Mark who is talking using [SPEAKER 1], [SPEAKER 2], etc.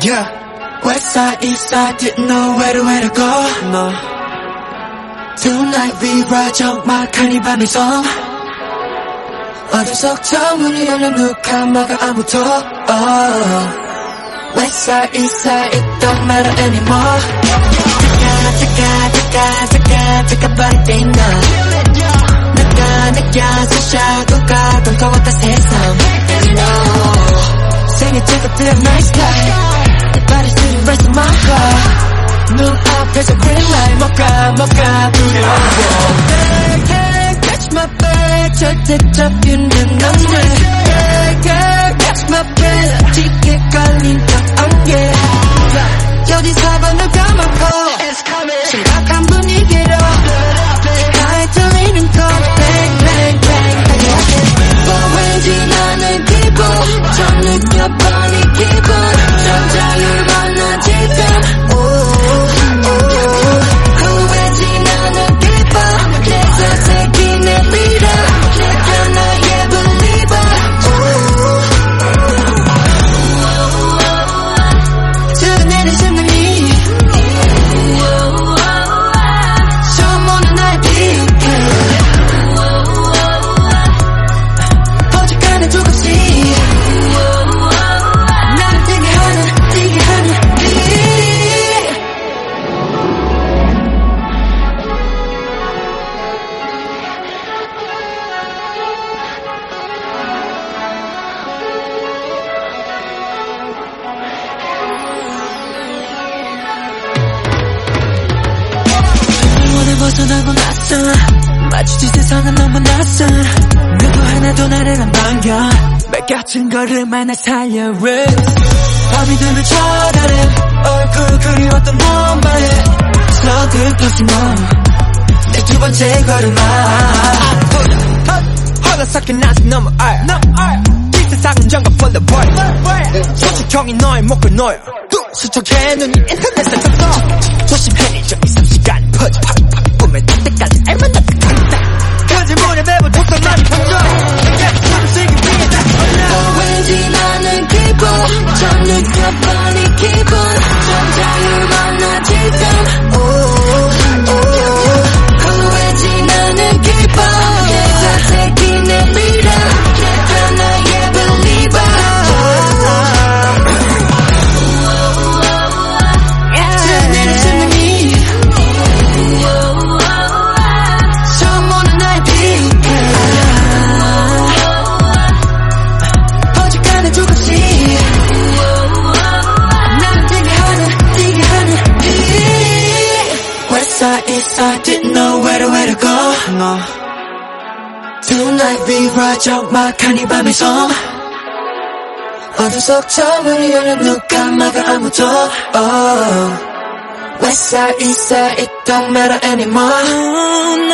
[SPEAKER 1] Yeah, west side, east side, didn't know where to, where to go. No. Tonight we ride 정막한 이 밤의 성. 어둠 속 처음을 열려 누가 막아 아무도. Oh. West side, east side, it don't matter anymore. 잠깐, 잠깐, 잠깐, 잠깐, body thing now. 내가 느껴서 샤도가 던져왔다 세상. And you know. 생일 찍었대, my style. 내 발이 sitting right in my heart. 눈앞에서 green light, 뭐가, 뭐가 두려워. Hey, hey, catch my back. 절대 잡히는 남자. Hey, hey, catch my breath. 짙게 걸린 적 벗어나고 났어 마주친 세상은 너무 낯선 누구 하나도 나를 안 반겨 뺏겨진 걸음만 날 살려 Rips 밤이 되면 쳐다래 얼굴 그리웠던 너만의 서글퍼지 너내 두 번째 걸음아
[SPEAKER 2] 허락삭힌 나서 너무 알. 이 세상은 of boy. 소식형이 너의 목을 놓여. 수척해 눈이 인터넷에 떴어. 조심해 이 정이 3시간 퍼져.
[SPEAKER 1] side east side didn't know where to where to go no. Tonight we ride 적막한 이 밤의 성 어둠 속 처음을 열려 누가 막아 아무도 oh. West side east side it don't matter anymore oh, no.